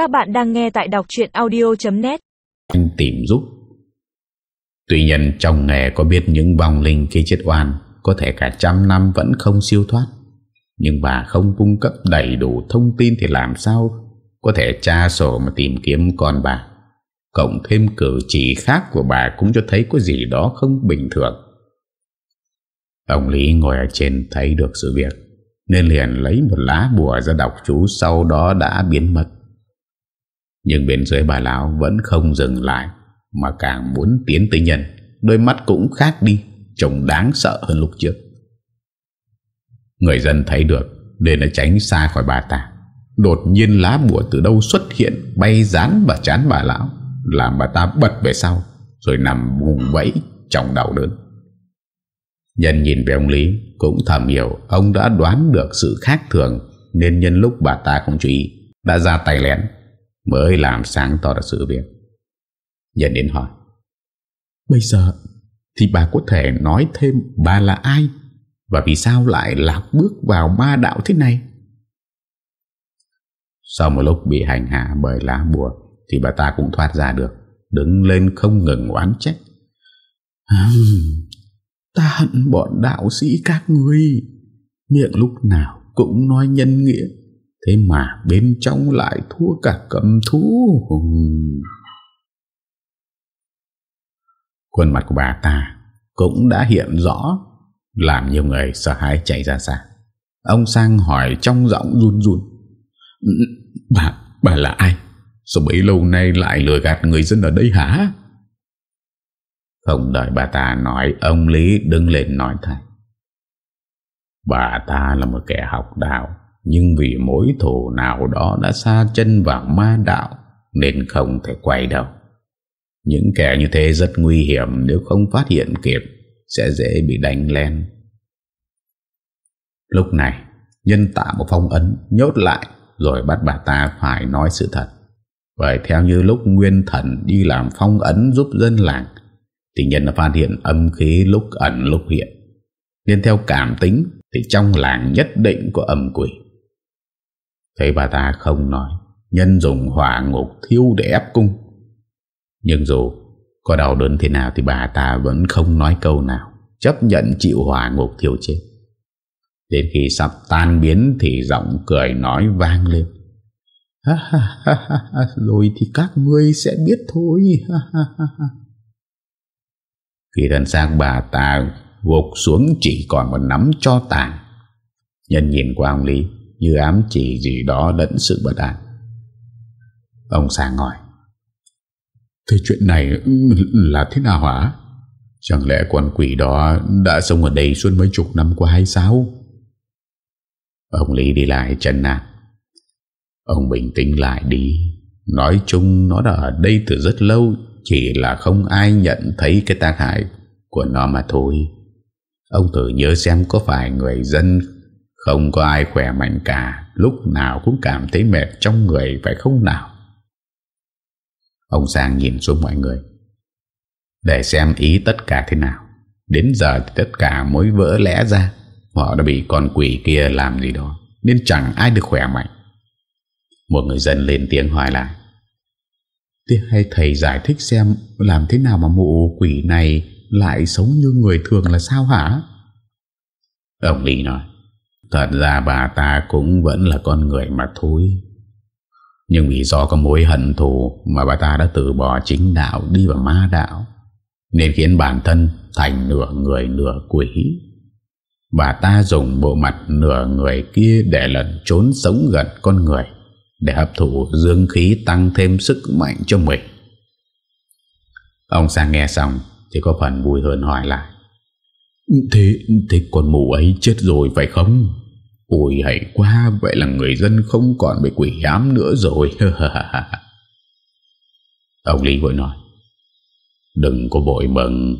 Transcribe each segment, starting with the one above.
Các bạn đang nghe tại đọc chuyện audio.net Anh tìm giúp. Tuy nhiên trong nghề có biết những vong linh khi chết oan, Có thể cả trăm năm vẫn không siêu thoát. Nhưng bà không cung cấp đầy đủ thông tin Thì làm sao có thể tra sổ mà tìm kiếm con bà? Cộng thêm cử chỉ khác của bà Cũng cho thấy có gì đó không bình thường. Ông Lý ngồi ở trên thấy được sự việc, Nên liền lấy một lá bùa ra đọc chú, Sau đó đã biến mất. Nhưng bên dưới bà lão vẫn không dừng lại, Mà càng muốn tiến tới nhân. Đôi mắt cũng khác đi, Trông đáng sợ hơn lúc trước. Người dân thấy được Để nó tránh xa khỏi bà ta. Đột nhiên lá bùa từ đâu xuất hiện, Bay dán và chán bà lão, Làm bà ta bật về sau, Rồi nằm vùng vẫy trong đau đớn. Nhân nhìn về ông Lý, Cũng thầm hiểu Ông đã đoán được sự khác thường, Nên nhân lúc bà ta không chú ý, Đã ra tay lén. Mới làm sáng tỏ được sự việc. Nhân đến hỏi. Bây giờ Thì bà có thể nói thêm bà là ai? Và vì sao lại lạc bước vào ma đạo thế này? Sau một lúc bị hành hạ bởi lá bùa Thì bà ta cũng thoát ra được Đứng lên không ngừng oán trách. Ta hận bọn đạo sĩ các ngươi. Miệng lúc nào cũng nói nhân nghĩa Thế mà bên trong lại thua cả cầm thú Khuôn mặt của bà ta Cũng đã hiện rõ Làm nhiều người sợ hãi chạy ra xa Ông Sang hỏi trong giọng run run Bà, bà là ai? Sao bấy lâu nay lại lừa gạt người dân ở đây hả? Không đợi bà ta nói Ông Lý đứng lên nói thay Bà ta là một kẻ học đạo nhưng vì mối thù nào đó Đã xa chân vào ma đạo, Nên không thể quay đầu. Những kẻ như thế rất nguy hiểm, Nếu không phát hiện kịp, Sẽ dễ bị đánh len. Lúc này, Nhân tạo một phong ấn, Nhốt lại, Rồi bắt bà ta phải nói sự thật. Vậy theo như lúc Nguyên Thần đi làm phong ấn giúp dân làng, thì nhân đã phát hiện âm khí lúc ẩn lúc hiện. Nên theo cảm tính, Thì trong làng nhất định có âm quỷ. Thấy bà ta không nói Nhân dùng hỏa ngục thiêu để ép cung. Nhưng dù có đau đớn thế nào Thì bà ta vẫn không nói câu nào Chấp nhận chịu hỏa ngục thiêu chết. Đến khi sắp tan biến Thì giọng cười nói vang lên. Ha, ha, ha, ha, Rồi thì các ngươi sẽ biết thôi ha, ha, ha, ha. Khi thân xác bà ta gục xuống chỉ còn một nắm cho tàn. Nhân nhìn qua ông Lý như ám chỉ gì đó lẫn sự bất an Ông sang hỏi, Thế chuyện này là thế nào hả? Chẳng lẽ con quỷ đó đã sống ở đây suốt mấy chục năm qua hay sao? Ông Lý đi lại chân nạt Ông bình tĩnh lại đi Nói chung nó đã ở đây từ rất lâu, chỉ là không ai nhận thấy cái tác hại của nó mà thôi Ông thử nhớ xem có phải người dân không có ai khỏe mạnh cả Lúc nào cũng cảm thấy mệt trong người phải không nào? Ông Sang nhìn xuống mọi người. Để xem ý tất cả thế nào. Đến giờ thì tất cả mới vỡ lẽ ra. Họ đã bị con quỷ kia làm gì đó Nên chẳng ai được khỏe mạnh. Một người dân lên tiếng hỏi lại. Thế hay thầy giải thích xem làm thế nào mà mụ quỷ này lại sống như người thường là sao hả? Ông Lý nói, thật ra bà ta cũng vẫn là con người mà thôi. Nhưng vì do có mối hận thù mà bà ta đã từ bỏ chính đạo đi vào ma đạo, nên khiến bản thân thành nửa người nửa quỷ. Bà ta dùng bộ mặt nửa người kia để lẩn trốn sống gần con người để hấp thụ dương khí tăng thêm sức mạnh cho mình. Ông sang nghe xong thì có phần vui hơn hỏi lại. Thế, thế con mù ấy chết rồi phải không? Ôi hay quá, vậy là người dân không còn bị quỷ ám nữa rồi. ông Lý vội nói. Đừng có vội mừng.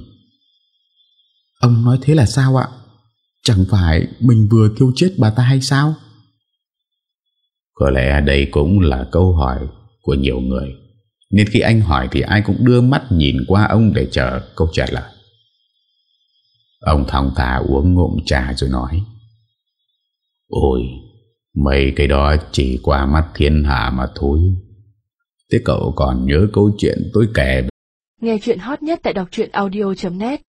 Ông nói thế là sao ạ? Chẳng phải mình vừa thiêu chết bà ta hay sao? Có lẽ đây cũng là câu hỏi của nhiều người Nên khi anh hỏi thì ai cũng đưa mắt nhìn qua ông để chờ câu trả lời Ông thong thả uống ngụm trà rồi nói Ôi, Mấy cái đó chỉ qua mắt thiên hạ mà thôi. Thế cậu còn nhớ câu chuyện tôi kể Nghe chuyện hot nhất tại đọc audio.net